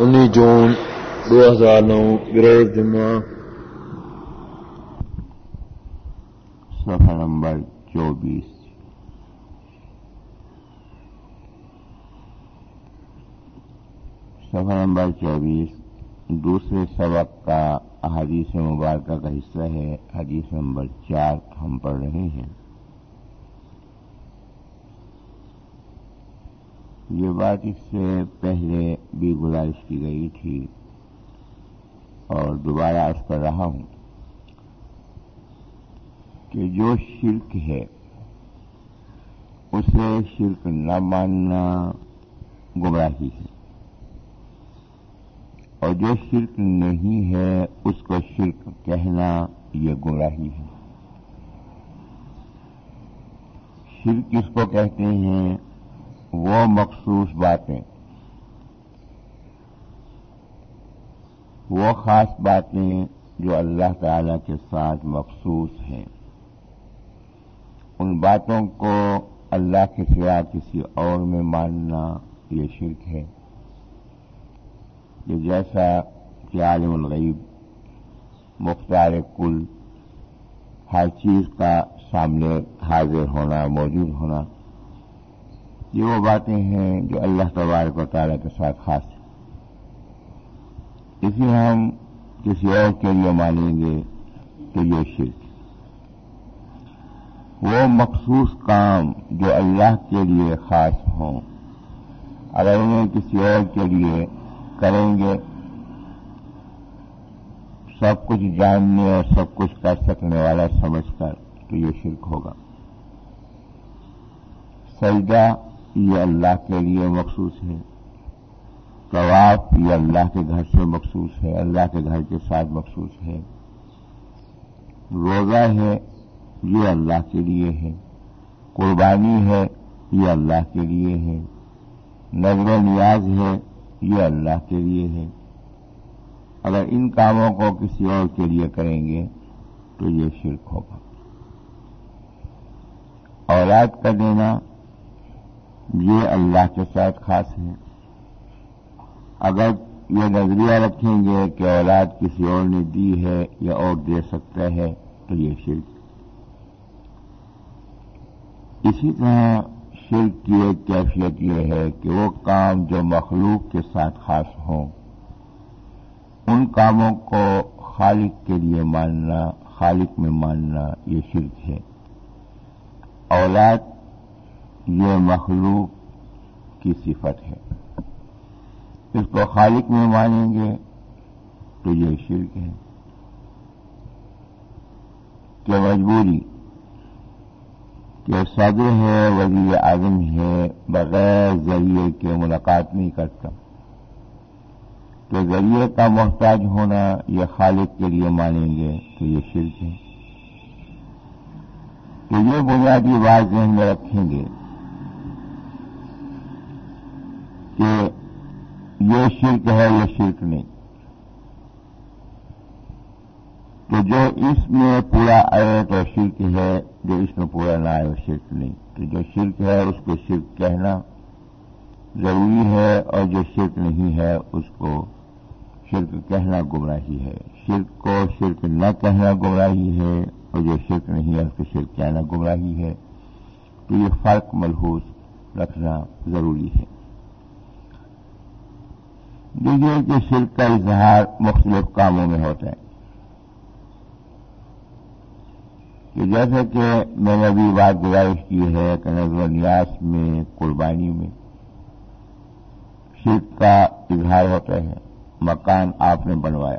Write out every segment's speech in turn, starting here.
انیس جون دو ہزار نو گرہ جمعہ۔ صفحہ نمبر چوبیس۔ صفحہ نمبر چوبیس۔ دوسرے سبق کا حدیث مبارکہ کا حصہ ہے۔ حدیث نمبر چار ہم پڑھ رہے ہیں۔ یہ بات اس سے پہلے بھی گزارش کی گئی تھی اور دوبارہ اس کر رہا ہوں کہ جو شرک ہے، اسے شرک نہ ماننا گمراہی ہے۔ اور جو شرک نہیں ہے، اس کو شرک کہنا یہ گمراہی ہے۔ شرک کس کو کہتے ہیں وہ مخصوص باتیں۔ وہ خاص باتیں جو اللہ تعالی کے ساتھ مخصوص ہیں۔ ان باتوں کو اللہ کے سوا کسی اور میں ماننا یہ شرک ہے۔ کہ جیسا کہ عالم الغیب، مختار کل، ہر چیز کا سامنے حاضر ہونا، موجود ہونا یہ وہ باتیں ہیں جو اللہ تبارک و تعالیٰ کے ساتھ خاص ہیں۔ اسی ہم کسی اور کے لیے مانیں گے کہ یہ شرک وہ مخصوص کام جو اللہ کے لیے خاص ہوں، اگر انہیں کسی اور کے لیے کریں گے، سب کچھ جاننے اور سب کچھ کر سکنے والا سمجھ کر تو یہ شرک ہوگا۔ سجدہ یہ اللہ کے لیے مخصوص ہے۔ طواف یہ اللہ کے گھر سے مخصوص ہے، اللہ کے گھر کے ساتھ مخصوص ہے۔ روزہ ہے، یہ اللہ کے لیے ہے۔ قربانی ہے، یہ اللہ کے لیے ہے۔ نظر و نیاز ہے، یہ اللہ کے لیے ہے۔ اگر ان کاموں کو کسی اور کے لیے کریں گے تو یہ شرک ہوگا۔ اولاد کا دینا یہ اللہ کے ساتھ خاص ہے اگر یہ نظریہ رکھیں گے کہ اولاد کسی اور نے دی ہے یا اور دے سکتا ہے تو یہ شرک۔ اسی طرح شرک کی ایک کیفیت یہ ہے کہ وہ کام جو مخلوق کے ساتھ خاص ہوں، ان کاموں کو خالق کے لیے ماننا، خالق میں ماننا یہ شرک ہے۔ اولاد یہ مخلوق کی صفت ہے۔ اس کو خالق میں مانیں گے تو یہ شرک ہے۔ کہ مجبوری کہ صدر ہے، وزیر اعظم ہے، بغیر ذریعے کے ملاقات نہیں کرتا۔ تو ذریعے کا محتاج ہونا یہ خالق کے لیے مانیں گے تو یہ شرک ہے۔ تو یہ بنیادی بات ذہن میں رکھیں گے کہ یہ شرک ہے، یہ شرک نہیں۔ تو جو اس میں پورا آئے تو شرک ہے، جو اس میں پورا نہ آئے وہ شرک نہیں۔ تو جو شرک ہے، اس کو شرک کہنا ضروری ہے اور جو شرک نہیں ہے، اس کو شرک کہنا گمراہی ہے۔ شرک کو شرک نہ کہنا گمراہی ہے اور جو شرک نہیں ہے، اس کو شرک کہنا گمراہی ہے۔ تو یہ فرق ملحوظ رکھنا ضروری ہے۔ دیکھیے کہ شرک کا اظہار مختلف کاموں میں ہوتا ہے۔ کہ جیسے کہ میں نے ابھی بات گزارش کی ہے کہ نظر نیاس میں، قربانی میں شرک کا اظہار ہوتا ہے، مکان آپ نے بنوایا۔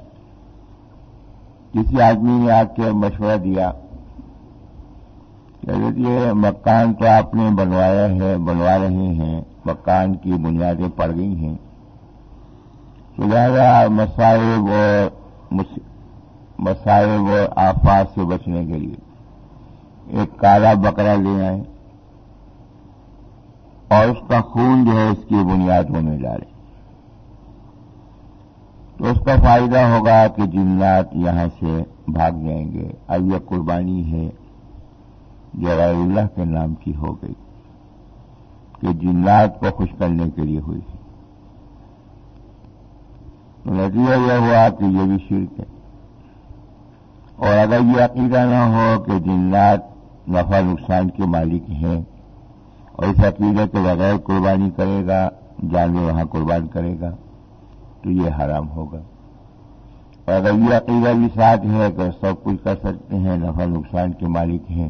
کسی آدمی نے آ کے مشورہ دیا کہ یہ مکان تو آپ نے بنوایا ہے، بنوا رہے ہیں، مکان کی بنیادیں پڑ گئی ہیں۔ لہٰذا مسائل و مسائل و آفات سے بچنے کے لیے ایک کالا بکرا لے آئے اور اس کا خون جو ہے اس کی بنیادوں میں ڈالے۔ تو اس کا فائدہ ہوگا کہ جنات یہاں سے بھاگ جائیں گے۔ اب یہ قربانی ہے جو غیر اللہ کے نام کی ہو گئی، کہ جنات کو خوش کرنے کے لیے ہوئی۔ ہے نتیجہ یہ ہوا کہ یہ بھی شرک ہے۔ اور اگر یہ عقیدہ نہ ہو کہ جنات نفع نقصان کے مالک ہیں اور اس عقیدے کے بغیر قربانی کرے گا، جانور وہاں قربان کرے گا، تو یہ حرام ہوگا۔ اور اگر یہ عقیدہ بھی ساتھ ہے کہ سب کچھ کر سکتے ہیں، نفع نقصان کے مالک ہیں،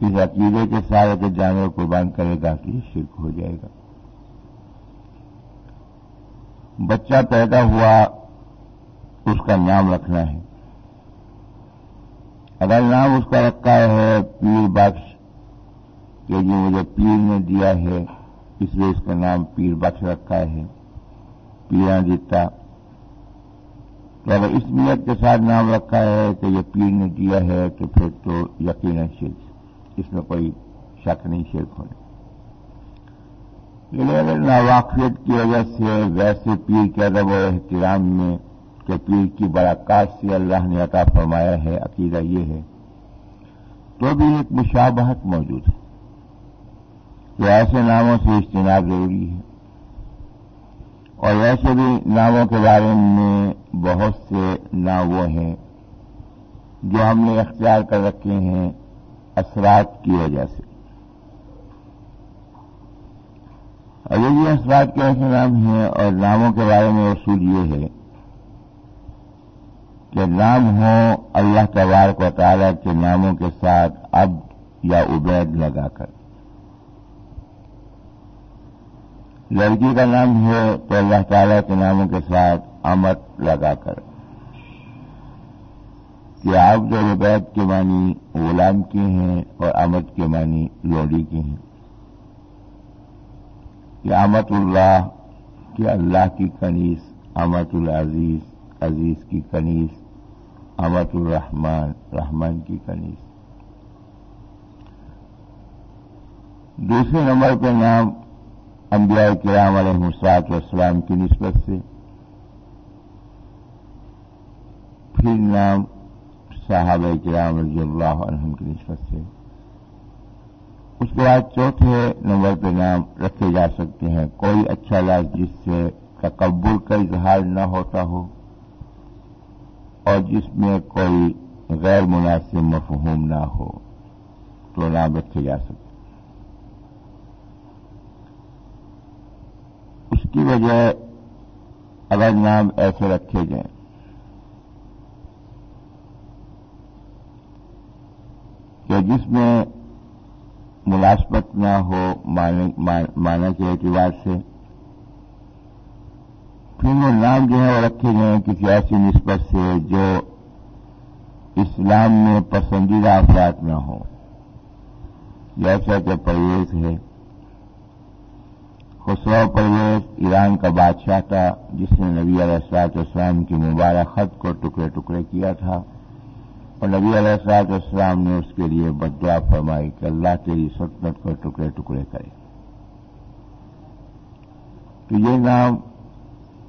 اس عقیدے کے ساتھ اگر جانور قربان کرے گا تو یہ شرک ہو جائے گا۔ بچہ پیدا ہوا، اس کا نام رکھنا ہے۔ اگر نام اس کا رکھا ہے، پیر بخش، کہ جو مجھے پیر نے دیا ہے، اس لیے اس کا نام پیر بخش رکھا ہے۔ پیرا دیتا۔ تو اگر اس نیت کے ساتھ نام رکھا ہے کہ یہ پیر نے دیا ہے، تو پھر تو یقیناً شرک۔ اس میں کوئی شک نہیں، شرک ہونے۔ لیکن اگر ناواقفیت کی وجہ سے ویسے پیر کے ادب و احترام میں کہ پیر کی براکات سے اللہ نے عطا فرمایا ہے، عقیدہ یہ ہے۔ تو بھی ایک مشابہت موجود ہے کہ ایسے ناموں سے اجتناب ضروری ہے۔ اور ویسے بھی ناموں کے بارے میں بہت سے نام وہ ہیں جو ہم نے اختیار کر رکھے ہیں اثرات کی وجہ سے۔ اور یہ اثرات کے ایسے نام ہیں اور ناموں کے بارے میں اصول یہ ہے کہ نام ہو اللہ تبارک و تعالیٰ کے ناموں کے ساتھ اب یا عبید لگا کر۔ لڑکی کا نام ہے تو اللہ تعالیٰ کے ناموں کے ساتھ امت لگا کر۔ کہ آپ جو عبید کے معنی غلام کے ہیں اور امت کے معنی لوڑی کے ہیں۔ کہ امت اللہ کہ اللہ کی کنیز امت العزیز، عزیز کی کنیز امت الرحمان رحمان کی کنیز۔ دوسرے نمبر پہ نام انبیاء کرام علیہ مساط والسلام کی نسبت سے۔ پھر نام صحابہ کرام رضی اللہ عنہم کی نسبت سے۔ اس کے بعد چوتھے نمبر پہ نام رکھے جا سکتے ہیں۔ کوئی اچھا لاز جس سے تکبر کا اظہار نہ ہوتا ہو اور جس میں کوئی غیر مناسب مفہوم نہ ہو، تو نام رکھے جا سکتے اس کی وجہ اگر نام ایسے رکھے جائیں، کہ جس میں ملازمت نہ ہو مانا کے اعتبار سے۔ پھر وہ نام جو ہے وہ رکھے گئے ہیں کسی ایسی نسبت سے جو اسلام میں پسندیدہ افراد نہ ہو جیسا کہ پرویز ہے۔ خسرو پرویز ایران کا بادشاہ تھا، جس نے نبی علیہ السلاط اسلام کی مبارک خط کو ٹکڑے ٹکڑے کیا تھا۔ اور نبی علیہ السلاط اسلام نے اس کے لیے بدعا فرمائی کہ اللہ تیری سلطنت کو ٹکڑے ٹکڑے کرے۔ تو یہ نام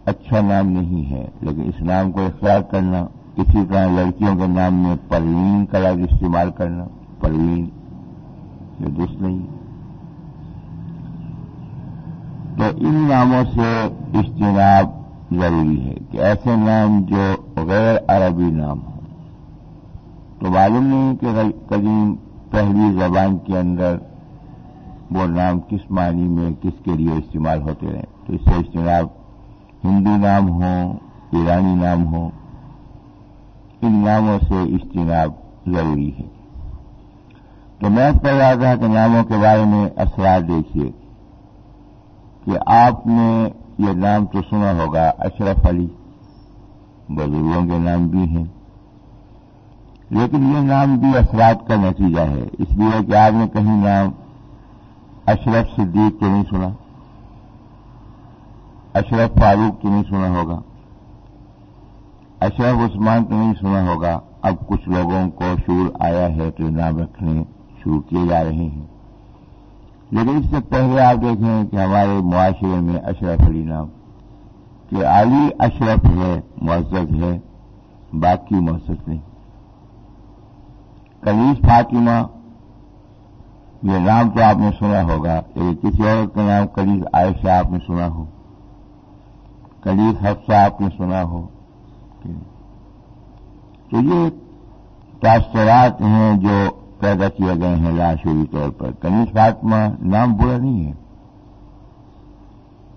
اچھا نام نہیں ہے، لیکن اس نام کو اختیار کرنا، اسی طرح لڑکیوں کے نام میں پروین کا لفظ استعمال کرنا پروین یہ درست نہیں۔ تو ان ناموں سے اجتناب ضروری ہے کہ ایسے نام جو غیر عربی نام ہوں۔ تو معلوم نہیں کہ قدیم پہلی زبان کے اندر وہ نام کس معنی میں کس کے لیے استعمال ہوتے رہے۔ تو اس سے اجتناب ہندو نام ہوں ایرانی نام ہوں ان ناموں سے اجتناب ضروری ہے۔ تو میں کر رہا تھا کہ ناموں کے بارے میں اثرات دیکھیے کہ آپ نے یہ نام تو سنا ہوگا، اشرف علی۔ بزرگوں کے نام بھی ہیں۔ لیکن یہ نام بھی اثرات کا نتیجہ ہے۔ اس لیے کہ آپ نے کہیں نام اشرف صدیق تو نہیں سنا۔ اشرف فاروق تو نہیں سنا ہوگا۔ اشرف عثمان تو نہیں سنا ہوگا۔ اب کچھ لوگوں کو شور آیا ہے تو نام رکھنے شروع کیے جا رہے ہیں۔ لیکن اس سے پہلے آپ دیکھیں کہ ہمارے معاشرے میں اشرف علی نام کہ علی اشرف ہے، معزز ہے، باقی معزز نہیں۔ کلیس فاطمہ، یہ نام تو آپ نے سنا ہوگا، لیکن کسی اور کا نام کلیز عائشہ آپ نے سنا ہو۔ کنیز حفصہ آپ نے سنا ہو۔ تو یہ تاثرات ہیں جو پیدا کیے گئے ہیں لاشوری طور پر۔ کنیز فاطمہ نام برا نہیں ہے۔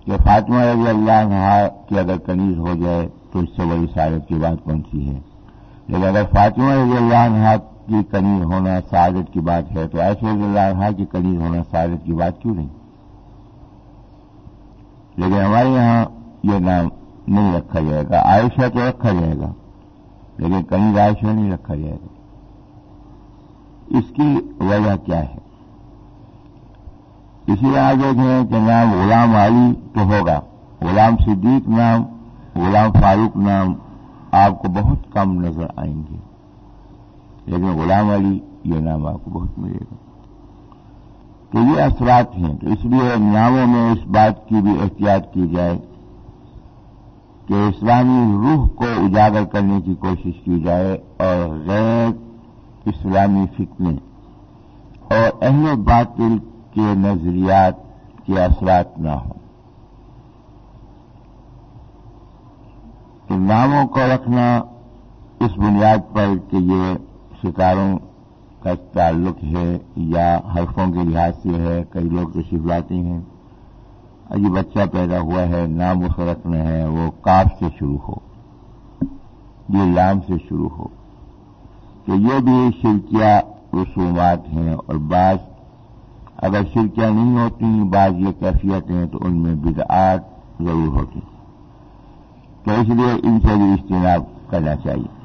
کہ فاطمہ رضی اللہ عنہ کی اگر کنیز ہو جائے تو اس سے بڑی سعادت کی بات کون سی ہے؟ لیکن اگر فاطمہ رضی اللہ عنہ کی کنیز ہونا سعادت کی بات ہے تو ایسے اللہ کی کنیز ہونا سعادت کی بات کیوں نہیں؟ لیکن ہمارے یہاں یہ نام نہیں رکھا جائے گا۔ عائشہ تو رکھا جائے گا، لیکن کنیز عائشہ نہیں رکھا جائے گا۔ اس کی وجہ کیا ہے؟ اسی لیے طرح دیکھیں کہ نام غلام علی تو ہوگا۔ غلام صدیق نام، غلام فاروق نام آپ کو بہت کم نظر آئیں گے۔ لیکن غلام علی، یہ نام آپ کو بہت ملے گا۔ تو یہ اثرات ہیں۔ تو اس لیے ناموں میں اس بات کی بھی احتیاط کی جائے کہ اسلامی روح کو اجاگر کرنے کی کوشش کی جائے اور غیر اسلامی فتنے اور اہل باطل کے نظریات کے اثرات نہ ہوں۔ تو ناموں کو رکھنا اس بنیاد پر کہ یہ ستاروں کا تعلق ہے یا حرفوں کے لحاظ سے ہے، کئی لوگ تشریف لاتے ہیں۔ ابھی بچہ پیدا ہوا ہے، نام اس کا رکھنا ہے، وہ کاف سے شروع ہو۔ یہ لام سے شروع ہو۔ تو یہ بھی شرکیہ رسومات ہیں اور بعض اگر شرکیاں نہیں ہوتی، بعض یہ کیفیت ہیں تو ان میں بدعات ضرور ہوتی تو اس لیے ان سے بھی اجتناب کرنا چاہیے۔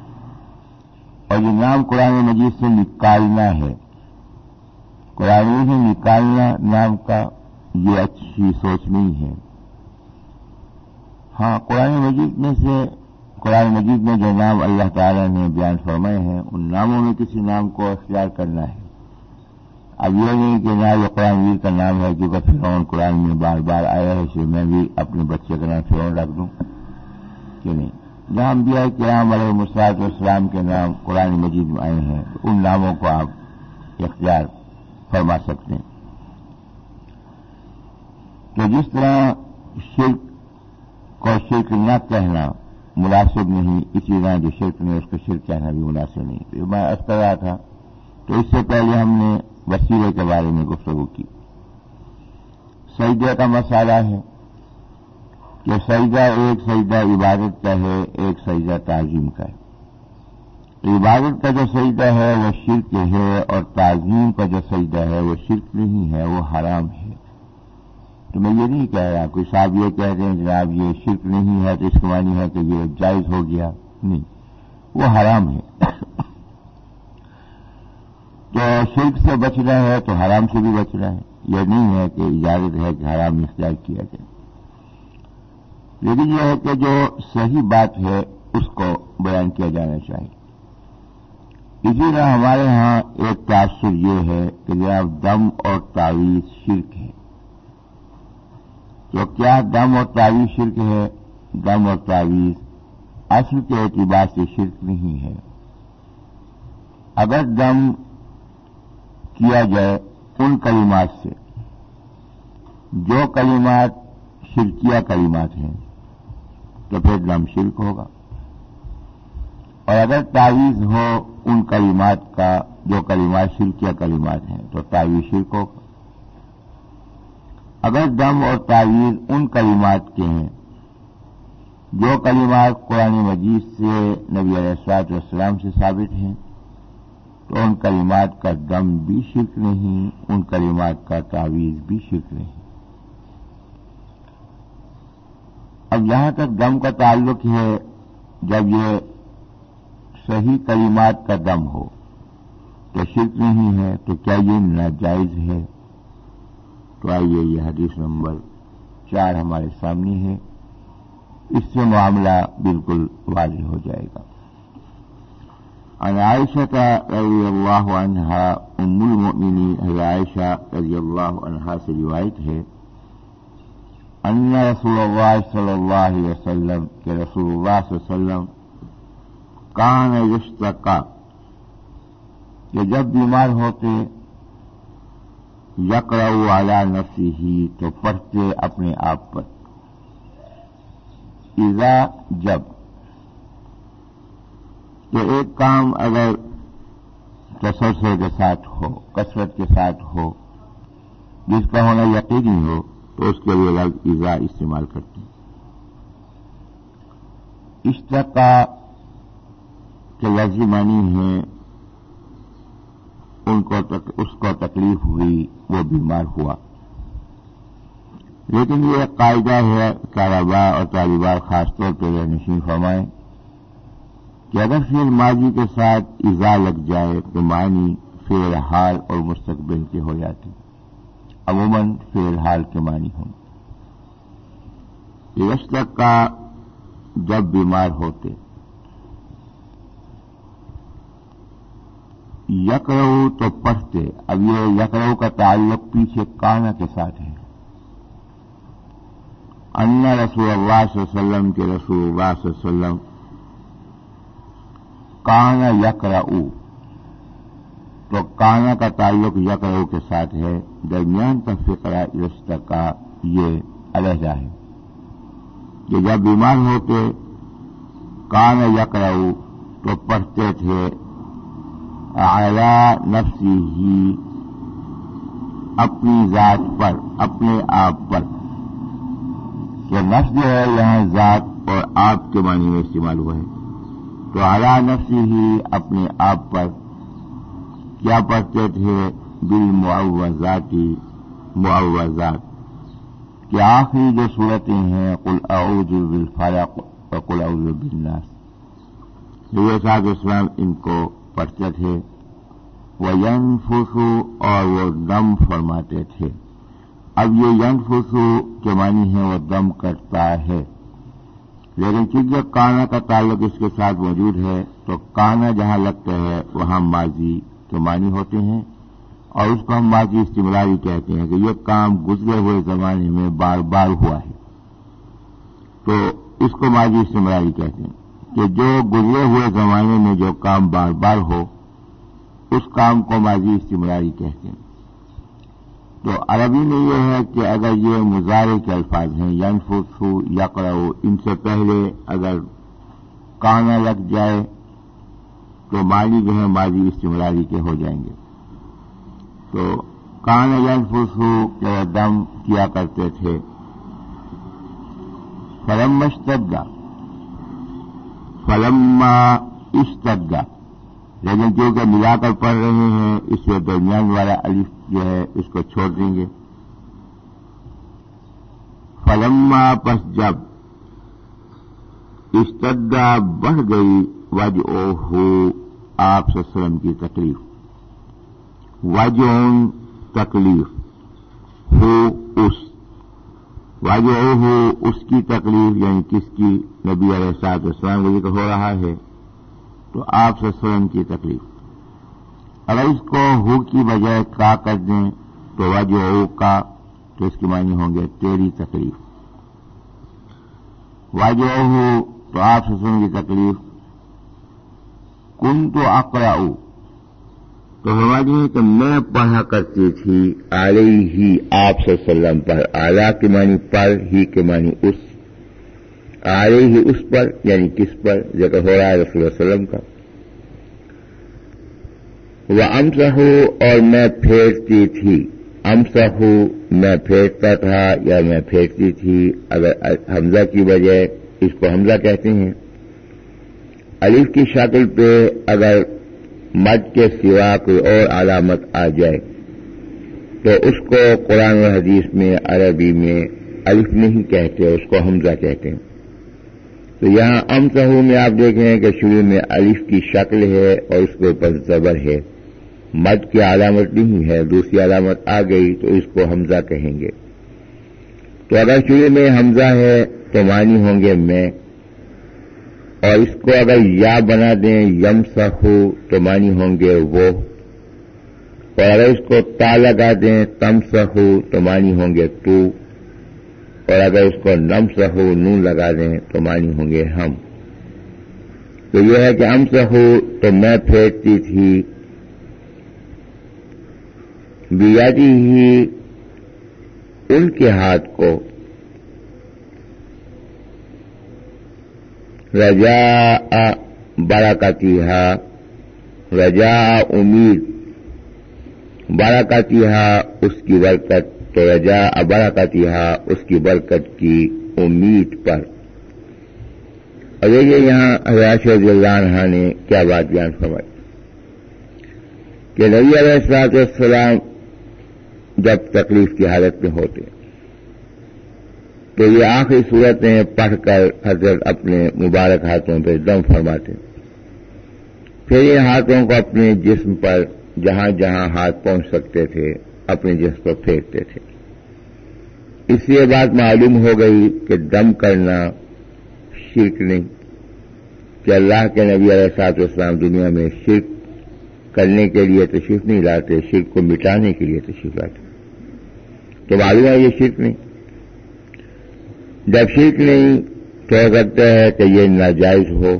اور یہ نام قرآن مجید سے نکالنا ہے۔ قرآن سے نکالنا نام کا یہ اچھی سوچ نہیں ہے۔ ہاں قرآن مجید میں سے، قرآن مجید میں جو نام اللہ تعالی نے بیان فرمائے ہیں، ان ناموں میں کسی نام کو اختیار کرنا ہے۔ اب یہ نہیں کہ نہ یہ قرآن مجید کا نام ہے کیونکہ فرعون قرآن میں بار بار آیا ہے، اس لیے میں بھی اپنے بچے کا نام فرعون رکھ دوں۔ کہ نہیں؟ جہاں بھی ہے کہ رام علیہ مساط اسلام کے نام قرآن مجید میں آئے ہیں ان ناموں کو آپ اختیار فرما سکتے ہیں۔ تو جس طرح شرک کو شرک نہ کہنا مناسب نہیں، اسی طرح جو شرک نے اس کو شرک کہنا بھی مناسب نہیں۔ میں اس رہا تھا، تو اس سے پہلے ہم نے وسیلے کے بارے میں گفتگو کی۔ سجدے کا مسئلہ ہے کہ سجدہ ایک سجدہ عبادت کا ہے، ایک سجدہ تعظیم کا ہے۔ عبادت کا جو سجدہ ہے وہ شرک ہے اور تعظیم کا جو سجدہ ہے وہ شرک نہیں ہے، وہ حرام ہے۔ تو میں یہ نہیں کہہ رہا، کوئی صاحب یہ کہہ رہے ہیں، جناب یہ شرک نہیں ہے، تو اس کو معنی ہے کہ یہ جائز ہو گیا۔ نہیں، وہ حرام ہے۔ تو شرک سے بچنا ہے تو حرام سے بھی بچنا ہے۔ یہ نہیں ہے کہ اجازت ہے کہ حرام اختیار کیا جائے۔ لیکن یہ ہے کہ جو صحیح بات ہے، اس کو بیان کیا جانا چاہیے۔ اسی طرح ہمارے ہاں ایک تاثر یہ ہے کہ جناب دم اور تعویذ شرک ہے۔ تو کیا دم اور تعویذ شرک ہے؟ دم اور تعویذ اصل کے اعتبار سے شرک نہیں ہے۔ اگر دم کیا جائے ان کلمات سے، جو کلمات شرکیہ کلمات ہیں تو پھر دم شرک ہوگا۔ اور اگر تعویذ ہو ان کلمات کا جو کلمات شرکیہ کلمات ہیں، تو تعویذ شرک ہوگا۔ اگر دم اور تعویر ان کلمات کے ہیں، جو کلمات قرآن مجید سے نبی علیہ السلاط والسلام سے ثابت ہیں، تو ان کلمات کا دم بھی شرک نہیں، ان کلمات کا تعویذ بھی شرک نہیں۔ اب جہاں تک دم کا تعلق ہے جب یہ صحیح کلمات کا دم ہو تو شرک نہیں ہے تو کیا یہ ناجائز ہے؟ تو آئیے یہ حدیث نمبر چار ہمارے سامنے ہے۔ اس سے معاملہ بالکل واضح ہو جائے گا۔ عن عائشة رضی اللہ عنہا ام المؤمنین عائشہ رضی اللہ عنہا سے روایت ہے ان رسول اللہ صلی اللہ علیہ وسلم کہ رسول اللہ صلی اللہ علیہ وسلم کان یشتقا کہ جب بیمار ہوتے یکرا والا نفسی ہی تو پڑھتے اپنے آپ پر۔ ایزا جبکہ ایک کام اگر تسلسل کے ساتھ ہو، کثرت کے ساتھ ہو، جس کا ہونا یقینی ہو تو اس کے لیے لفظ ایزا استعمال کرتے ہیں۔ اشتقا کے لفظی معنی ہے ان کو اس کو تکلیف ہوئی، وہ بیمار ہوا۔ لیکن یہ ایک قاعدہ ہے کاروبار اور طالبات خاص طور پہ یہ نشین فرمائیں کہ اگر فیل ماضی کے ساتھ ایزا لگ جائے تو معنی فیل حال اور مستقبل کے ہو جاتے عموماً فیل حال کے معنی ہوں۔ تک کا جب بیمار ہوتے۔ یکرو تو پڑھتے۔ اب یہ یکرو کا تعلق پیچھے کانا کے ساتھ ہے۔ ان رسول اللہ صلی اللہ علیہ وسلم کے رسول اللہ صلی اللہ علیہ وسلم کانا یکرا تو کانا کا تعلق یکرو کے ساتھ ہے۔ درمیان کا فکرہ رشتہ کا یہ علیحدہ ہے کہ جب بیمار ہوتے کان یکرا تو پڑھتے تھے آیا نفسی ہی اپنی ذات پر، اپنے آپ پر۔ کہ نفس جو ہے، یہاں ذات اور آپ کے معنی میں استعمال ہوا ہے۔ تو اعلیٰ نفسی ہی اپنے آپ پر کیا پڑھتے تھے؟ بل معاوضاتی معاوضات کہ آخری جو صورتیں ہیں کل اعوذ بالفلق اور کل اعوذ بالناس۔ یہ صاحب اسلام ان کو پڑھتے تھے وہ ین فوسو اور وہ دم فرماتے تھے۔ اب یہ ین فوسو کے معنی ہے وہ دم کرتا ہے۔ لیکن چونکہ کانا کا تعلق اس کے ساتھ موجود ہے، تو کانا جہاں لگتا ہے، وہاں ماضی کے معنی ہوتے ہیں۔ اور اس کو ہم ماضی استمراری کہتے ہیں کہ یہ کام گزرے ہوئے زمانے میں بار بار ہوا ہے۔ تو اس کو ماضی استمراری کہتے ہیں کہ جو گزرے ہوئے زمانے میں جو کام بار بار ہو، اس کام کو ماضی استمراری کہتے ہیں۔ تو عربی میں یہ ہے کہ اگر یہ مظاہرے کے الفاظ ہیں ین فوسو یا کرو ان سے پہلے اگر کانا لگ جائے تو مالی جو ہے ماضی استمراری کے ہو جائیں گے۔ تو کان فسو کے دم کیا کرتے تھے۔ فلم مشتدا فلما اشتدا لیکن کیونکہ ملا کر پڑھ رہے ہیں، اس سے درمیان والا الف جو ہے، اس کو چھوڑ دیں گے۔ فلما پس جب استدا بڑھ گئی وج او ہو آپ سسرم کی تکلیف۔ وجون تکلیف، ہو اس۔ واجہ ہو اس کی تکلیف یعنی کس کی؟ نبی علیہ صاحب اسلام کا ذکر ہو رہا ہے، تو آپ سے سلم کی تکلیف۔ اگر اس کو ہو کی بجائے کا کر دیں، تو واجہ ہو کا، تو اس کی معنی ہوں گے تیری تکلیف۔ واجہ ہو تو آپ سے سلم کی تکلیف۔ کن تو اکڑا تو ہماری ہے کہ میں پڑھا کرتی تھی آلے ہی آپ سے سلم پر آلہ کے معنی پر، ہی کے معنی اس۔ آلے ہی اس پر یعنی کس پر؟ ذکر ہو رہا ہے رسول اللہ علیہ وسلم کا۔ وہ امسا ہو اور میں پھیرتی تھی۔ امسا ہو میں پھیرتا تھا یا میں پھیرتی تھی۔ اگر حمزہ کی وجہ اس کو حمزہ کہتے ہیں۔ الف کی شکل پہ اگر مد کے سوا کوئی اور علامت آ جائے تو اس کو قرآن و حدیث میں، عربی میں الف نہیں کہتے، اس کو حمزہ کہتے ہیں۔ تو یہاں ام سہو میں آپ دیکھیں کہ شروع میں الف کی شکل ہے اور اس کے اوپر زبر ہے۔ مد کی علامت نہیں ہے، دوسری علامت آ گئی تو اس کو حمزہ کہیں گے۔ تو اگر شروع میں حمزہ ہے تو معنی ہوں گے میں۔ اور اس کو اگر یا بنا دیں یم سہو تو مانی ہوں گے وہ۔ اور اگر اس کو تا لگا دیں تم سہو تو مانی ہوں گے تو۔ اور اگر اس کو نم سہو نون لگا دیں تو مانی ہوں گے ہم۔ تو یہ ہے کہ ہم سہو تو میں پھیرتی تھی۔ بیادی ہی ان کے ہاتھ کو۔ رجا برکتیہ رجا امید برکتیہ اس کی برکت، تو رجا برکتیہ اس کی برکت کی امید پر۔ اور دیکھیے یہاں حضرت رضی اللہ عنہ نے کیا بات بیان فرمائی؟ کہ نبی علیہ السلاط والسلام جب تکلیف کی حالت میں ہوتے تو یہ آخری صورتیں پڑھ کر حضرت اپنے مبارک ہاتھوں پہ دم فرماتے پھر یہ ہاتھوں کو اپنے جسم پر جہاں جہاں ہاتھ پہنچ سکتے تھے، اپنے جسم پر پھینکتے تھے۔ اس لیے بات معلوم ہو گئی کہ دم کرنا شرک نہیں، کہ اللہ کے نبی علیہ صاحب اسلام دنیا میں شرک کرنے کے لیے تشریف نہیں لاتے، شرک کو مٹانے کے لیے تشریف لاتے۔ تو معلوم ہے یہ شرک نہیں۔ جب شرک نہیں تو کرتا ہے کہ یہ ناجائز ہو۔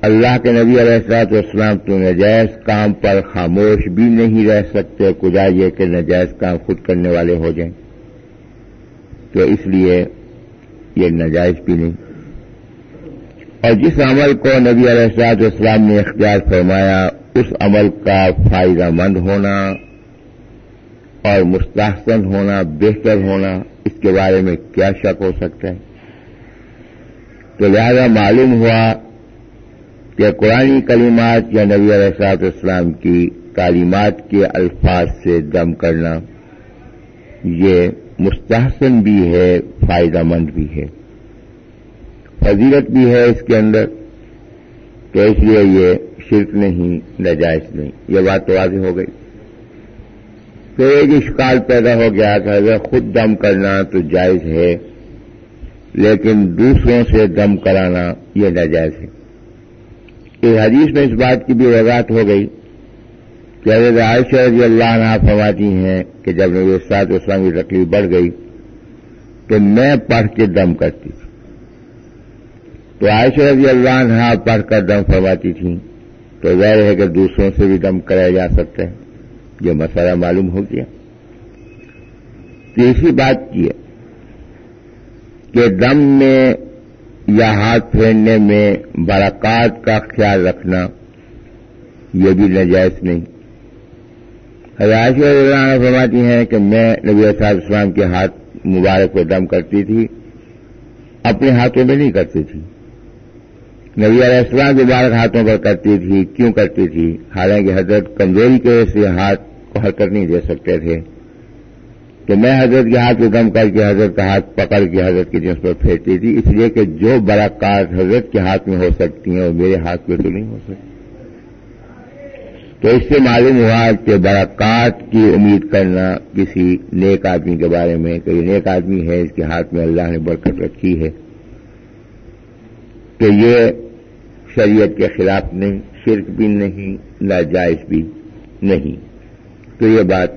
اللہ کے نبی علیہ السلاط والسلام تو نجائز کام پر خاموش بھی نہیں رہ سکتے کدا یہ کہ نجائز کام خود کرنے والے ہو جائیں۔ تو اس لیے یہ نجائز بھی نہیں۔ اور جس عمل کو نبی علیہ السلاط والسلام نے اختیار فرمایا، اس عمل کا فائدہ مند ہونا اور مستحسن ہونا، بہتر ہونا اس کے بارے میں کیا شک ہو سکتا ہے؟ تو لہذا معلوم ہوا کہ قرآن کلیمات یا نبی علیہ صاحب اسلام کی تعلیمات کے الفاظ سے دم کرنا یہ مستحسن بھی ہے، فائدہ مند بھی ہے۔ فضیلت بھی ہے اس کے اندر تو اس لیے یہ شرک نہیں، نجائز نہیں۔ یہ بات تو واضح ہو گئی۔ پھر ایک اشکال پیدا ہو گیا کہ اگر خود دم کرنا تو جائز ہے، لیکن دوسروں سے دم کرانا یہ ناجائز ہے۔ اس حدیث میں اس بات کی بھی وضاحت ہو گئی کہ اگر عائشہ رضی اللہ عنہ فرماتی ہیں کہ جب نبی سات اسلام کی تکلیف بڑھ گئی تو میں پڑھ کے دم کرتی تھی۔ تو عائشہ رضی اللہ عنہ پڑھ کر دم فرماتی تھیں تو ظاہر ہے کہ دوسروں سے بھی دم کرایا جا سکتا ہے۔ یہ مسئلہ معلوم ہو گیا۔ تیسری بات کی ہے کہ دم میں یا ہاتھ پھیرنے میں برکات کا خیال رکھنا یہ بھی نجائز نہیں۔ حضرت اللہ فرماتی ہیں کہ میں نبی صاحب اسلام کے ہاتھ مبارک کو دم کرتی تھی، اپنے ہاتھوں میں نہیں کرتی تھی۔ نبی علیہ السلام مبارک ہاتھوں پر کرتی تھی، کیوں کرتی تھی؟ حالانکہ حضرت کمزوری کی وجہ سے ہاتھ کو حرکت نہیں دے سکتے تھے۔ تو میں حضرت کے ہاتھ کو دم کر کے حضرت کا ہاتھ پکڑ کے حضرت کی جنس پر پھیرتی تھی۔ اس لیے کہ جو برکات حضرت کے ہاتھ میں ہو سکتی ہیں، وہ میرے ہاتھ پہ تو نہیں ہو سکتی۔ تو اس سے معلوم ہوا کہ برکات کی امید کرنا کسی نیک آدمی کے بارے میں کہ نیک آدمی ہے اس کے ہاتھ میں اللہ نے برکت رکھی ہے۔ تو یہ شریعت کے خلاف نہیں، شرک بھی نہیں، ناجائز بھی نہیں۔ تو یہ بات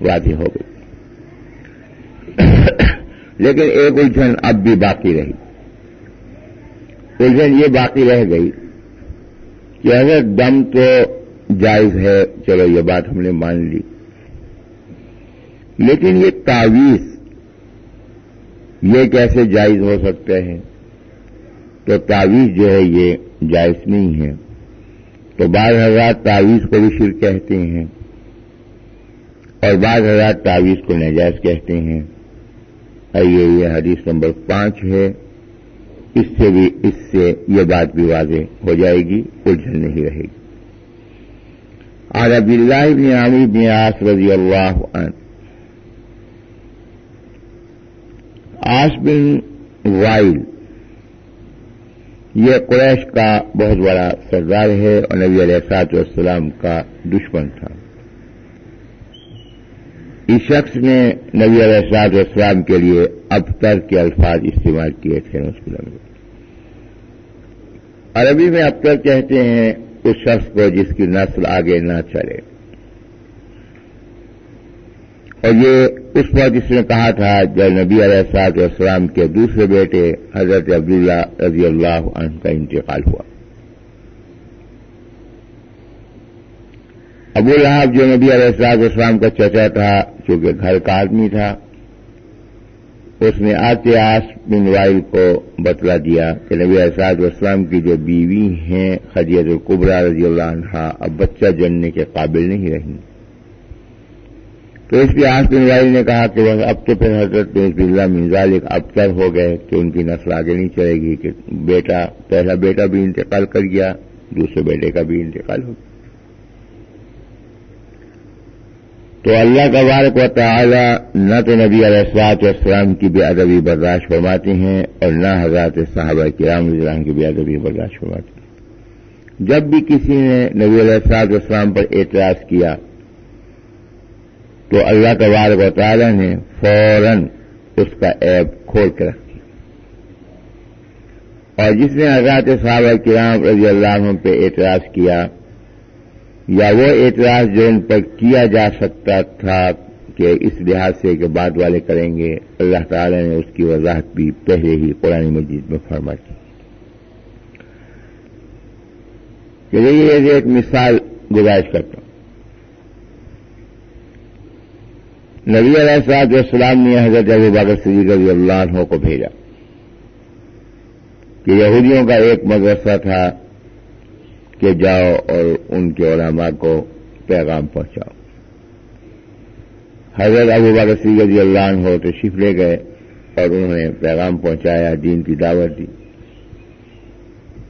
واضح ہو گئی۔ لیکن ایک الجھن اب بھی باقی رہی۔ الجھن یہ باقی رہ گئی کہ اگر دم تو جائز ہے، چلو یہ بات ہم نے مان لی۔ لیکن یہ تعویذ، یہ کیسے جائز ہو سکتے ہیں؟ تو تعویذ جو ہے یہ جائز نہیں ہے۔ تو بعض حضرات تعویذ کو بھی شر کہتے ہیں۔ اور بعض حضرات تعویذ کو نجائز کہتے ہیں۔ آئیے یہ حدیث نمبر پانچ ہے۔ اس سے بھی اس سے یہ بات بھی واضح ہو جائے گی، الجھن نہیں رہے گی۔ عرب اللہ بن عامر بن آس رضی اللہ عنہ۔ آس بن وائل۔ یہ قریش کا بہت بڑا سردار ہے اور نبی علیہ سات والسلام کا دشمن تھا۔ اس شخص نے نبی علیہ سات والسلام کے لیے اب تک کے الفاظ استعمال کیے تھے مسلم عربی میں اب تک کہتے ہیں اس شخص کو جس کی نسل آگے نہ چلے۔ اور یہ اس وقت اس نے کہا تھا جب نبی علیہ صاحب السلام کے دوسرے بیٹے حضرت عبداللہ رضی اللہ عنہ کا انتقال ہوا۔ ابو لہب جو نبی علیہ السلاط اسلام کا چچا تھا، چونکہ گھر کا آدمی تھا، اس نے آتے آس بن وائل کو بتلا دیا کہ نبی اساد اسلام کی جو بیوی ہیں خدیت القبرا رضی اللہ عنہ اب بچہ جننے کے قابل نہیں رہی تو اس لیے آس بن وائل نے کہا کہ اب تو پھر حضرت اللہ منظال ایک ابتر ہو گئے کہ ان کی نسل آگے نہیں چلے گی، کہ بیٹا، پہلا بیٹا بھی انتقال کر گیا، دوسرے بیٹے کا بھی انتقال ہو گیا۔ تو اللہ کا بارک و تعالی نہ تو نبی علیہ السلاط والسلام کی بے ادبی برداشت فرماتے ہیں اور نہ حضرات صحابہ کرام رام کی بے ادبی برداشت فرماتے ہیں۔ جب بھی کسی نے نبی علیہ السلاط والسلام پر اعتراض کیا، تو اللہ کا بارک و تعالی نے فوراً اس کا ایپ کھول کے رکھ دیا۔ اور جس نے حضرات صحابہ کرام رضی اللہ عنہ پہ اعتراض کیا یا وہ اعتراض جو ان پر کیا جا سکتا تھا کہ اس لحاظ سے کہ بعد والے کریں گے، اللہ تعالی نے اس کی وضاحت بھی پہلے ہی قرآن مجید میں فرما کی یہ ایک مثال گزارش کرتا ہوں۔ نبی علیہ صاحب السلام نے حضرت ابو باغ صدیق رضی اللہ عنہ کو بھیجا۔ کہ یہودیوں کا ایک مدرسہ تھا۔ کہ جاؤ اور ان کے علماء کو پیغام پہنچاؤ۔ حضرت ابو بکر سی رضی اللہ عنہ ہو تشریف لے گئے اور انہوں نے پیغام پہنچایا، دین کی دعوت دی۔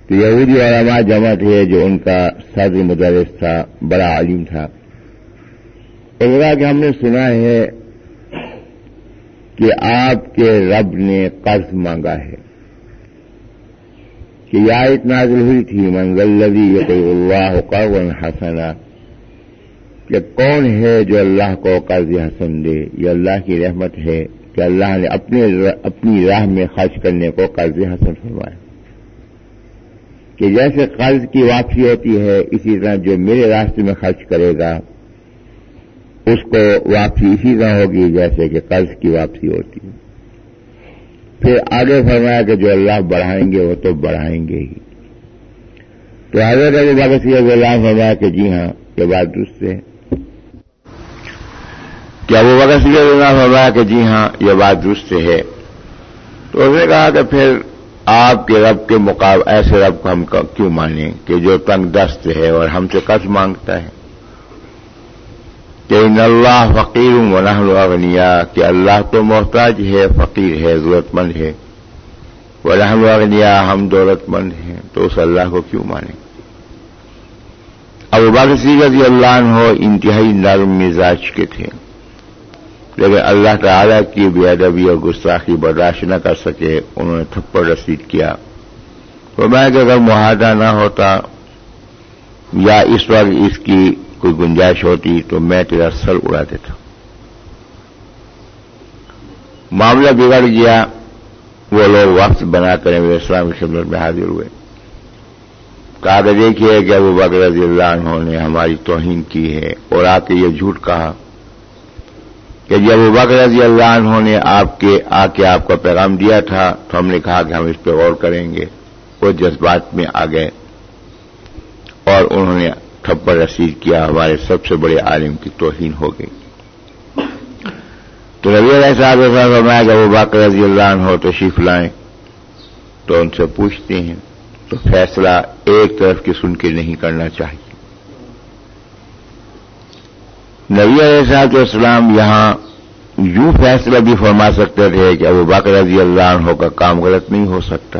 تو یہودی علماء جمع تھے جو ان کا صدر مدرس تھا، بڑا عالم تھا۔ اور کہ ہم نے سنا ہے کہ آپ کے رب نے قرض مانگا ہے۔ کہ یا نازل ہوئی تھی منزل لدی یہ کوئی اللہ قرض حسنا، کہ کون ہے جو اللہ کو قرض حسن دے؟ یہ اللہ کی رحمت ہے کہ اللہ نے اپنے اپنی راہ میں خرچ کرنے کو قرض حسن فرمایا۔ کہ جیسے قرض کی واپسی ہوتی ہے، اسی طرح جو میرے راستے میں خرچ کرے گا، اس کو واپسی اسی طرح ہوگی جیسے کہ قرض کی واپسی ہوتی ہے۔ پھر آگے فرمایا کہ جو اللہ بڑھائیں گے وہ تو بڑھائیں گے ہی۔ تو حضرت ابو بکر سی اللہ فرمایا کہ جی ہاں یہ بات درست ہے۔ کیا ابو بکر سی اللہ فرمایا کہ جی ہاں یہ بات درست ہے۔ تو اس نے کہا کہ پھر آپ کے رب کے مقابلے ایسے رب کو ہم کیوں مانیں کہ جو تنگ دست ہے اور ہم سے قرض مانگتا ہے؟ کہ ان اللہ فقیر و نحن اغنیا کہ اللہ تو محتاج ہے، فقیر ہے ضرورت مند ہے۔ وہ نحن اغنیا ہم دولت مند ہیں، تو اس اللہ کو کیوں مانیں؟ اب سی رضی اللہ عنہ انتہائی نرم مزاج کے تھے۔ لیکن اللہ تعالی کی بے ادبی اور گستاخی برداشت نہ کر سکے، انہوں نے تھپڑ رسید کیا۔ تو میں کہ اگر معاہدہ نہ ہوتا یا اس وقت اس کی کوئی گنجائش ہوتی تو میں تیرا سر اڑا دیتا۔ معاملہ بگڑ گیا، وہ لوگ وقت بنا کر میرے اسلام کی خدمت میں حاضر ہوئے۔ کہا کہ دیکھیے کہ ابو بکر رضی اللہ عنہ نے ہماری توہین کی ہے اور آ کے یہ جھوٹ کہا کہ جب ابو بکر رضی اللہ عنہ نے آپ کے آ کے آپ کا پیغام دیا تھا تو ہم نے کہا کہ ہم اس پہ غور کریں گے۔ وہ جذبات میں آ گئے اور انہوں نے تھپڑ رسید کیا، ہمارے سب سے بڑے عالم کی توہین ہو گئی۔ تو نبی علیہ صاحب فرمایا کہ وہ باقر رضی اللہ عنہ تشریف لائیں تو ان سے پوچھتے ہیں، تو فیصلہ ایک طرف کی سن کے نہیں کرنا چاہیے۔ نبی علیہ صاحب اسلام یہاں یوں فیصلہ بھی فرما سکتے تھے کہ ابو باقر رضی اللہ عنہ کا کام غلط نہیں ہو سکتا۔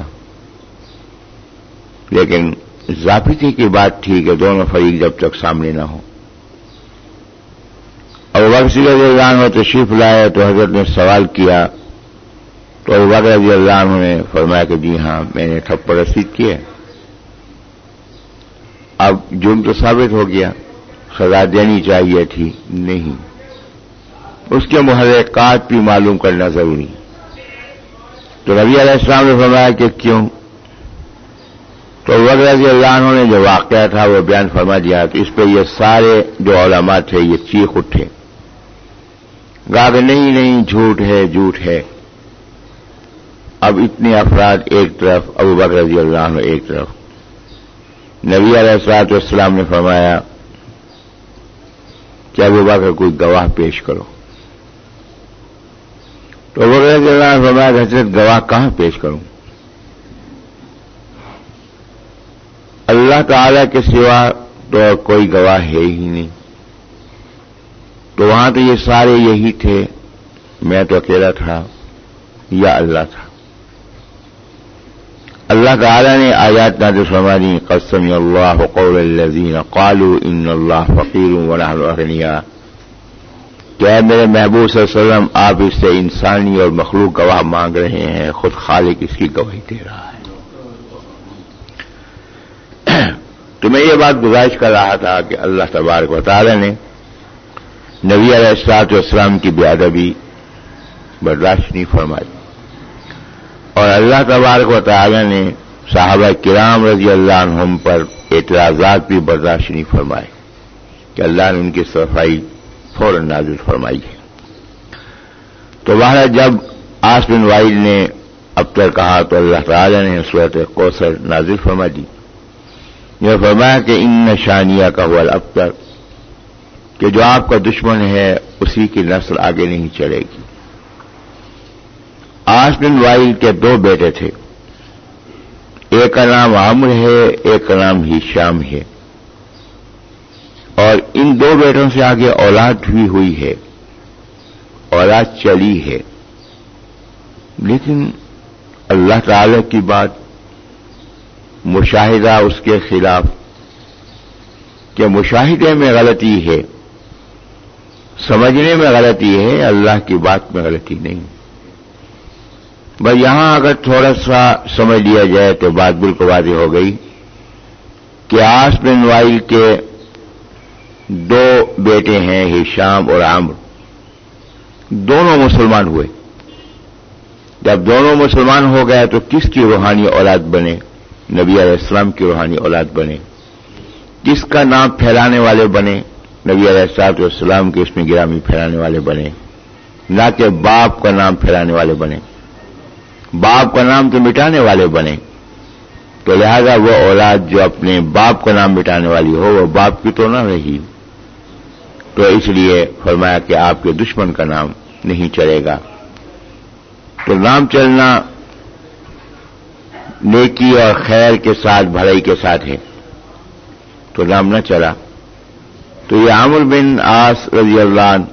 لیکن ضابطے کی بات تھی کہ دونوں فریق جب تک سامنے نہ ہو اب رضی اللہ عنہ تشریف لائے تو حضرت نے سوال کیا۔ تو ابو بکر رضی اللہ عنہ نے فرمایا کہ جی ہاں میں نے تھپڑ رسید کیا اب جرم تو ثابت ہو گیا، سزا دینی چاہیے تھی، نہیں۔ اس کے محرکات بھی معلوم کرنا ضروری۔ تو ربی علیہ السلام نے فرمایا کہ کیوں؟ تو وغیرہ رضی اللہ عنہ نے جو واقعہ تھا وہ بیان فرما دیا تو اس پہ یہ سارے جو علماء تھے یہ چیخ اٹھے۔ گاگ نہیں نہیں، جھوٹ ہے جھوٹ ہے۔ اب اتنے افراد ایک طرف، ابو بکر رضی اللہ عنہ ایک طرف۔ نبی علیہ السلاط والسلام نے فرمایا کہ ابو بکر کوئی گواہ پیش کرو۔ تو وہ فرمایا حضرت گواہ کہاں پیش کروں؟ اللہ تعالی کے سوا تو کوئی گواہ ہے ہی نہیں۔ تو وہاں تو یہ سارے یہی تھے۔ میں تو اکیلا تھا یا اللہ تھا۔ اللہ تعالی نے آیات نادر فرمانی قسم اللہ قول الذین قالوا ان اللہ فقیر ونحن اغنیاء کیا میرے محبوب صلی اللہ علیہ وسلم، آپ اس سے انسانی اور مخلوق گواہ مانگ رہے ہیں، خود خالق اس کی گواہی دے رہا ہے۔ تو میں یہ بات گزارش کر رہا تھا کہ اللہ تبارک و تعالی نے نبی علیہ السلاط والسلام کی بے ادبی برداشت نہیں فرمائی۔ اور اللہ تبارک و تعالی نے صحابہ کرام رضی اللہ عنہم پر اعتراضات بھی برداشت نہیں فرمائے کہ اللہ نے ان کی صفائی فوراً نازل فرمائی ہے۔ تو وہ جب آس بن وائل نے اب تک کہا تو اللہ تعالی نے صورت کوثر نازل فرما دی۔ یہ فرمایا کہ ان نشانیہ کا ہوا اب تک کہ جو آپ کا دشمن ہے اسی کی نسل آگے نہیں چلے گی۔ آس بن وائل کے دو بیٹے تھے۔ ایک کا نام عمر ہے، ایک کا نام ہی شام ہے۔ اور ان دو بیٹوں سے آگے اولاد بھی ہوئی ہے۔ اولاد چلی ہے۔ لیکن اللہ تعالی کی بات مشاہدہ اس کے خلاف کہ مشاہدے میں غلطی ہے، سمجھنے میں غلطی ہے، اللہ کی بات میں غلطی نہیں۔ بھائی یہاں اگر تھوڑا سا سمجھ لیا جائے تو بات بالکل واضح ہو گئی کہ آس بن وائل کے دو بیٹے ہیں، ہشام اور عامر۔ دونوں مسلمان ہوئے۔ جب دونوں مسلمان ہو گئے تو کس کی روحانی اولاد بنے؟ نبی علیہ السلام کی روحانی اولاد بنے کس کا نام پھیلانے والے بنے، نبی علیہ السلاط والسلام کے اس میں گرامی پھیلانے والے بنے، نہ کہ باپ کا نام پھیلانے والے بنے، باپ کا نام تو مٹانے والے بنے۔ تو لہذا وہ اولاد جو اپنے باپ کا نام مٹانے والی ہو، وہ باپ کی تو نہ رہی۔ تو اس لیے فرمایا کہ آپ کے دشمن کا نام نہیں چلے گا۔ تو نام چلنا نیکی اور خیر کے ساتھ، بھلائی کے ساتھ ہے تو نام نہ چلا۔ تو یہ عامر بن آس رضی اللہ عنہ،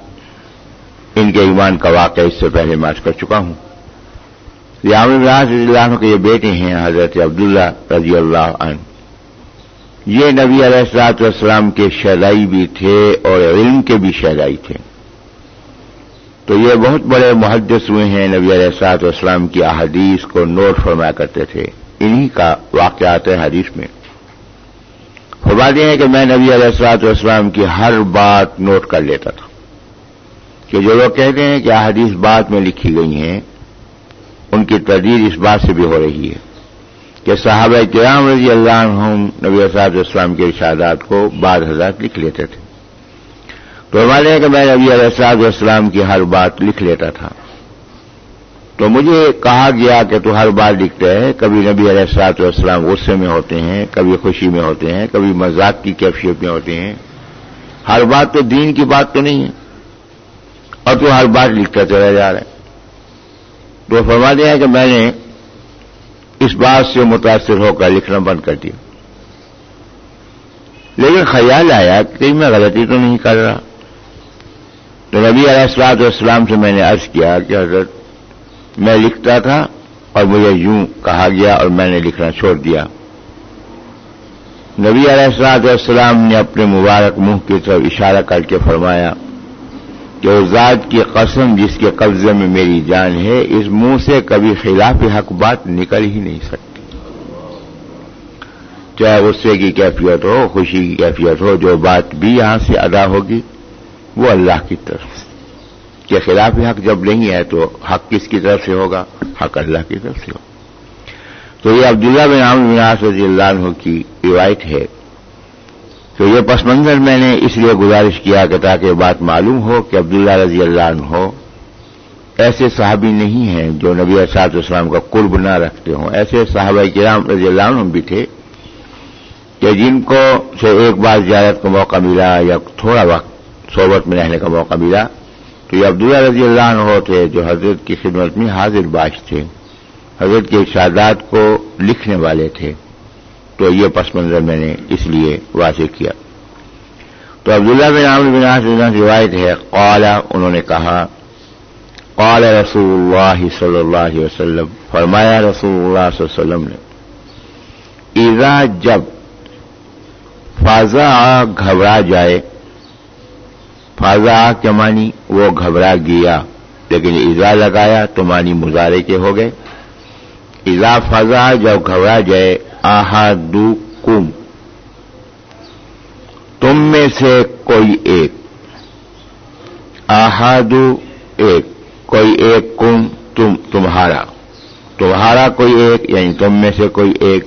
ان کے ایمان کا واقعہ اس سے پہلے مارچ کر چکا ہوں۔ یہ عامر بن آس رضی اللہ عنہ کے یہ بیٹے ہیں، حضرت عبداللہ رضی اللہ عنہ۔ یہ نبی علیہ السلاط والسلام کے شہدائی بھی تھے اور علم کے بھی شہدائی تھے۔ تو یہ بہت بڑے محدث ہوئے ہیں، نبی علیہ السلاط والسلام کی احادیث کو نوٹ فرمایا کرتے تھے۔ انہی کا واقعات ہے حدیث میں۔ فرماتے ہیں کہ میں نبی علیہ السلاط والسلام کی ہر بات نوٹ کر لیتا تھا کہ جو لوگ کہتے ہیں کہ احادیث بات میں لکھی گئی ہیں، ان کی تردید اس بات سے بھی ہو رہی ہے کہ صحابہ کرام رضی اللہ عنہم نبی اساد اسلام کے ارشادات کو بعض حضرات لکھ لیتے تھے۔ تو ہمارے کہ میں نبی علیہ السلاط اسلام کی ہر بات لکھ لیتا تھا۔ تو مجھے کہا گیا کہ تو ہر بات لکھتے ہیں، کبھی نبی علیہ السلاط والسلام غصے میں ہوتے ہیں، کبھی خوشی میں ہوتے ہیں، کبھی مذاق کی کیفیت میں ہوتے ہیں۔ ہر بات تو دین کی بات تو نہیں ہے۔ اور تو ہر بات لکھتا چلا جا رہا ہے تو فرما دیا کہ میں نے اس بات سے متاثر ہو کر لکھنا بند کر دیا۔ لیکن خیال آیا کہ میں غلطی تو نہیں کر رہا۔ تو نبی علیہ السلاط والسلام سے میں نے عرض کیا کہ حضرت میں لکھتا تھا اور مجھے یوں کہا گیا اور میں نے لکھنا چھوڑ دیا۔ نبی علیہ السلاط نے اپنے مبارک منہ کی طرف اشارہ کر کے فرمایا کہ اس ذات کی قسم جس کے قبضے میں میری جان ہے، اس منہ سے کبھی خلاف حق بات نکل ہی نہیں سکتی۔ چاہے غصے کی کیفیت ہو، خوشی کی کیفیت ہو، جو بات بھی یہاں سے ادا ہوگی، وہ اللہ کی طرف۔ کے خلاف حق جب نہیں ہے تو حق کس کی طرف سے ہوگا؟ حق اللہ کی طرف سے ہوگا۔ تو یہ عبداللہ بن عامر رضی اللہ عنہ کی روایت ہے تو یہ پس منظر میں نے اس لیے گزارش کیا کہ تاکہ بات معلوم ہو کہ عبداللہ رضی اللہ عنہ ہو ایسے صحابی نہیں ہیں جو نبی اسات اسلام کا قرب نہ رکھتے ہوں۔ ایسے صحابہ کرام رضی اللہ عنہ بھی تھے کہ جن کو سے ایک بار زیارت کا موقع ملا یا تھوڑا وقت صحبت میں رہنے کا موقع ملا تو یہ عبداللہ رضی اللہ عنہ تھے جو حضرت کی خدمت میں حاضر باش تھے، حضرت کے ارشادات کو لکھنے والے تھے۔ تو یہ پس منظر میں نے اس لیے واضح کیا۔ تو عبداللہ بن عامر بن عاص روایت ہے قالا انہوں نے کہا، قال رسول اللہ صلی اللہ علیہ وسلم، فرمایا رسول اللہ صلی اللہ علیہ وسلم نے ایزا جب فاضا گھبرا جائے فاضا کے مانی وہ گھبرا گیا۔ لیکن ایزا لگایا تو مانی مظاہرے کے ہو گئے۔ ایزا فضا جب گھبرا جائے آہا کم تم میں سے کوئی ایک۔ آہادو ایک۔ کوئی ایک کم، تم، تمہارا۔ تمہارا کوئی ایک یعنی تم میں سے کوئی ایک۔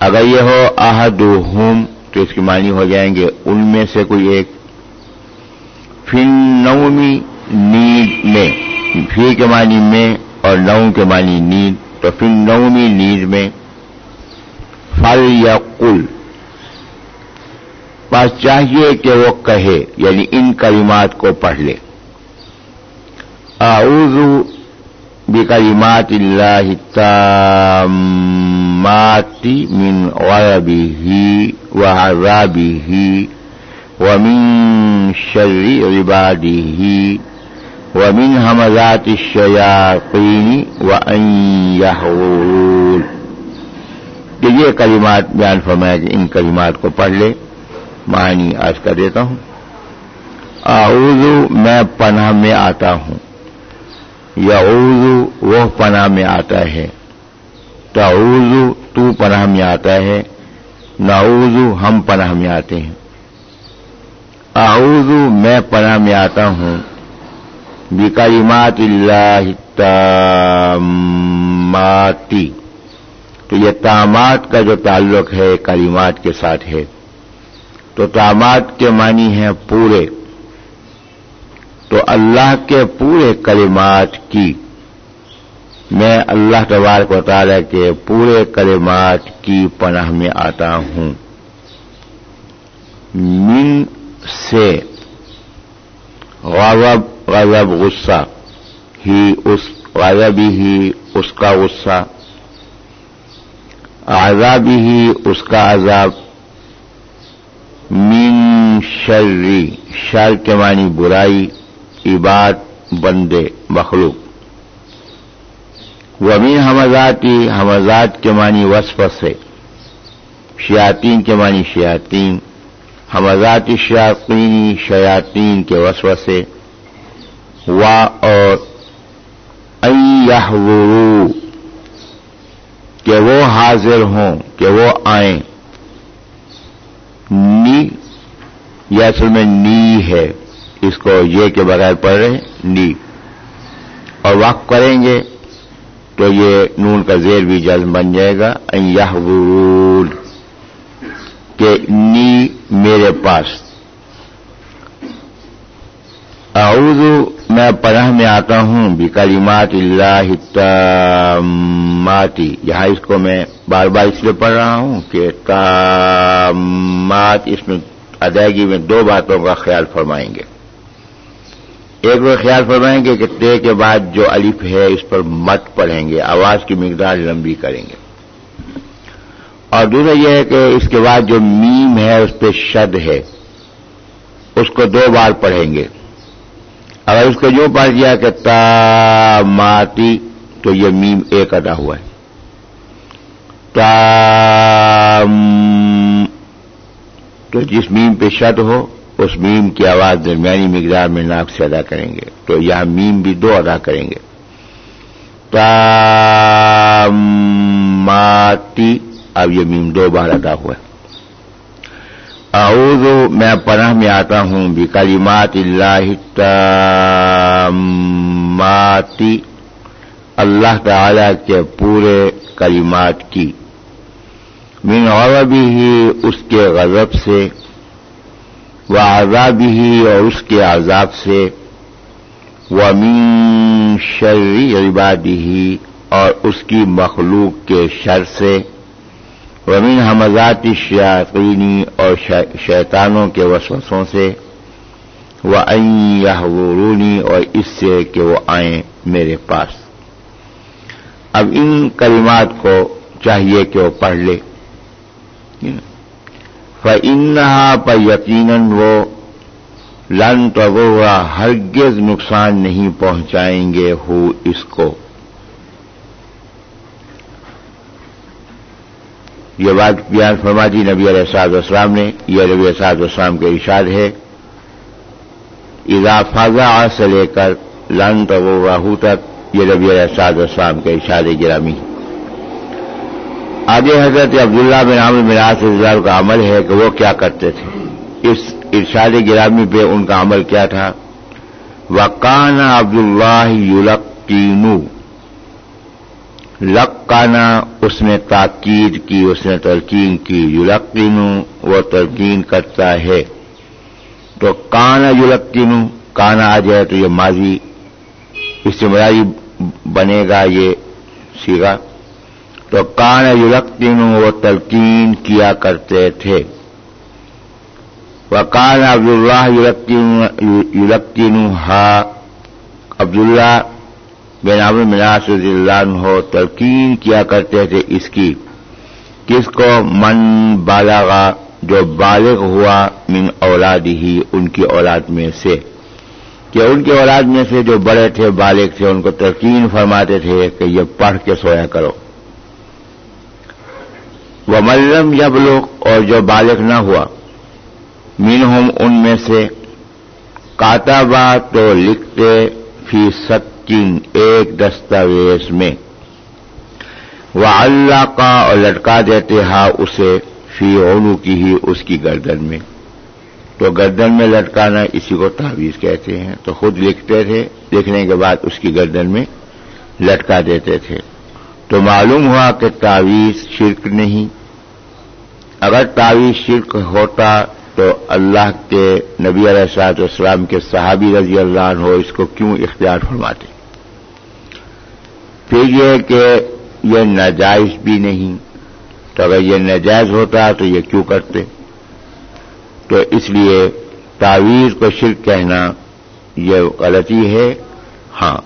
اگر یہ ہو آہدو ہم، تو اس کی معنی ہو جائیں گے، ان میں سے کوئی ایک۔ فن نومی نیند میں فی کے معنی میں اور نو کے معنی نیند، تو فن نومی نیند میں فل یا کل پاس چاہیے کہ وہ کہے یعنی ان کلمات کو پڑھ لے۔ اعوذ بکلمات اللہ التامات من غیبه وعذابه ومن شر عباده ومن همزات الشياطين وأن يحضرون کہ یہ کلمات بیان فرمایا کہ ان کلمات کو پڑھ لے۔ معنی آج کا دیتا ہوں۔ اعوذ میں پناہ میں آتا ہوں۔ یا وہ پناہ میں آتا ہے۔ تعوذ تو پناہ میں آتا ہے۔ نعوذ ہم پناہ میں آتے ہیں۔ اعوذ میں پناہ میں آتا ہوں۔ بکلمات اللہ تاماتی تو یہ تامات کا جو تعلق ہے، کلمات کے ساتھ ہے۔ تو تعمات کے معنی ہیں پورے۔ تو اللہ کے پورے کلمات کی۔ میں اللہ تبارک و تعالی کے پورے کلمات کی پناہ میں آتا ہوں۔ من سے غضب غضب غصہ، ہی اس غضبی ہی اس کا غصہ عذابی ہی اس کا عذاب، من شری شر کے معنی برائی، عباد، بندے، مخلوق۔ ومین حمزاتی حمزات کے معنی وصف سے شیاتین کے معنی شیاتین حمزاتی شیاطینی شیاتین کے وصف سے وا اور کہ وہ حاضر ہوں، کہ وہ آئیں۔ نی، یہ اصل میں نی ہے۔ اس کو یہ کے بغیر پڑھ رہے ہیں، نی۔ اور وقف کریں گے تو یہ نون کا زیر بھی جزم بن جائے گا۔ یہ کہ نی میرے پاس۔ اعوذ میں پناہ میں آتا ہوں بکلمات اللہ تاماتی یہاں اس کو میں بار بار اس لیے پڑھ رہا ہوں کہ تامات اس میں ادائیگی میں دو باتوں کا خیال فرمائیں گے۔ ایک وہ خیال فرمائیں گے کہ تے کے بعد جو الف ہے اس پر مت پڑھیں گے، آواز کی مقدار لمبی کریں گے۔ اور دوسرا یہ ہے کہ اس کے بعد جو میم ہے، اس پہ شد ہے۔ اس کو دو بار پڑھیں گے۔ اگر اس کو جو پڑھ دیا کہ تا ماتی تو یہ میم ایک ادا ہوا ہے۔ تا تو جس میم پہ شد ہو، اس میم کی آواز درمیانی مقدار میں ناک سے ادا کریں گے۔ تو یہاں میم بھی دو ادا کریں گے۔ تا ماتی اب یہ میم دو بار ادا ہوا ہے اعوذ میں پناہ میں آتا ہوں بکلمات اللہ تاماتی اللہ تعالی کے پورے کلمات کی۔ من غضبی ہی اس کے غضب سے۔ وہ عذابی ہی اور اس کے عذاب سے۔ وہ من شرری عبادی ہی اور اس کی مخلوق کے شر سے۔ ومین حمزات شیاطینی اور شیطانوں کے وسوسوں سے وہ رونی اور اس سے کہ وہ آئیں میرے پاس۔ اب ان کلمات کو چاہیے کہ وہ پڑھ لے۔ فنحا پر یقیناً وہ لن تو ہرگز نقصان نہیں پہنچائیں گے ہو اس کو۔ یہ بات بیان فرما دی نبی علیہ صاحب اسلام نے، یہ نبی صاحب اسلام کے ارشاد ہے۔ اضا فاضا سے لے کر لن تو راہو تک یہ نبی علیہ صاحب اسلام کے ارشاد گرامی آگے حضرت عبداللہ بن عامر مراج اللہ کا عمل ہے کہ وہ کیا کرتے تھے۔ اس ارشاد گرامی پہ ان کا عمل کیا تھا۔ وکان عبداللہ یلقینو لکانا اس نے تاکید کی، اس نے تلقین کی یلقینو وہ تلقین کرتا ہے۔ تو کانا یلقینو کانا آ جائے تو یہ ماضی، اس سے مراضی بنے گا یہ سیگا۔ تو کان یلقین وہ تلقین کیا کرتے تھے۔ وہ کان عبداللہ یلقین ہا عبداللہ بن عبد مناس رضی اللہ ہو تلقین کیا کرتے تھے اس کی، کس کو من بالاغا جو بالغ ہوا من اولاد ہی ان کی اولاد میں سے۔ کہ ان کی اولاد میں سے جو بڑے تھے، بالغ تھے، ان کو تلقین فرماتے تھے کہ یہ پڑھ کے سویا کرو۔ وہ ملم جب لوگ اور جو بالغ نہ ہوا مین ہوم ان میں سے کاتابا تو لکھتے فی ست سکین ایک دستاویز میں وہ اللہ کا اور لٹکا دیتے ہاں اسے فی اونو کی ہی اس کی گردن میں۔ تو گردن میں لٹکانا اسی کو تعویذ کہتے ہیں۔ تو خود لکھتے تھے، لکھنے کے بعد اس کی گردن میں لٹکا دیتے تھے۔ تو معلوم ہوا کہ تعویذ شرک نہیں۔ اگر تعویذ شرک ہوتا تو اللہ کے نبی علیہ صاحب اسلام کے صحابی رضی اللہ عنہ اس کو کیوں اختیار فرماتے؟ پھر یہ کہ یہ ناجائز بھی نہیں۔ تو اگر یہ ناجائز ہوتا تو یہ کیوں کرتے؟ تو اس لیے تعویذ کو شرک کہنا یہ غلطی ہے۔ ہاں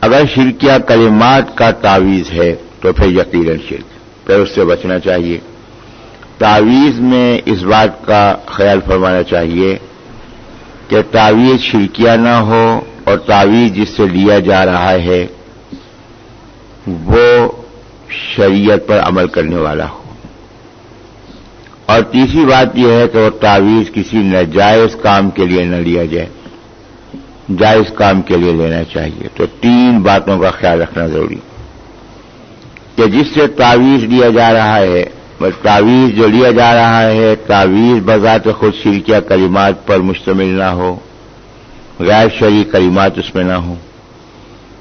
اگر شرکیہ کلمات کا تعویذ ہے تو پھر یقیناً شرک، پھر اس سے بچنا چاہیے۔ تعویذ میں اس بات کا خیال فرمانا چاہیے کہ تعویذ شرکیہ نہ ہو اور تعویذ جس سے لیا جا رہا ہے وہ شریعت پر عمل کرنے والا ہو۔ اور تیسری بات یہ ہے کہ وہ تعویذ کسی ناجائز کام کے لیے نہ لیا جائے۔ جائز کام کے لیے لینا چاہیے۔ تو تین باتوں کا خیال رکھنا ضروری۔ کہ جس سے تعویذ لیا جا رہا ہے تعویذ جو لیا جا رہا ہے، تعویذ بذات خود شرکیہ کلمات پر مشتمل نہ ہو، غیر شرعی کلمات اس میں نہ ہوں۔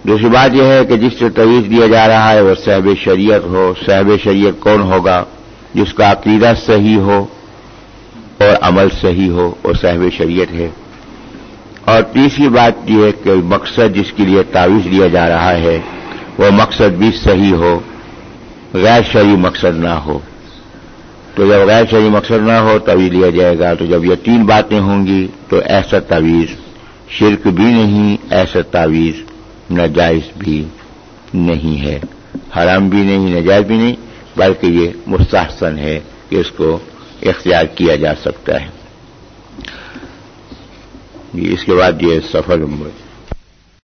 دوسری بات یہ ہے کہ جس سے تعویذ دیا جا رہا ہے وہ صحب شریعت ہو صحب شریعت کون ہوگا؟ جس کا عقیدہ صحیح ہو اور عمل صحیح ہو اور صاحب شریعت ہے۔ اور تیسری بات یہ ہے کہ مقصد جس کے لیے تعویذ لیا جا رہا ہے، وہ مقصد بھی صحیح ہو، غیر شرعی مقصد نہ ہو۔ تو جب غیر شرعی مقصد نہ ہو تبھی لیا جائے گا۔ تو جب یہ تین باتیں ہوں گی، تو ایسا تعویذ شرک بھی نہیں، ایسا تعویذ ناجائز بھی نہیں ہے۔ حرام بھی نہیں، نجائز بھی نہیں، بلکہ یہ مستحسن ہے کہ اس کو اختیار کیا جا سکتا ہے۔ اس کے بعد یہ سفر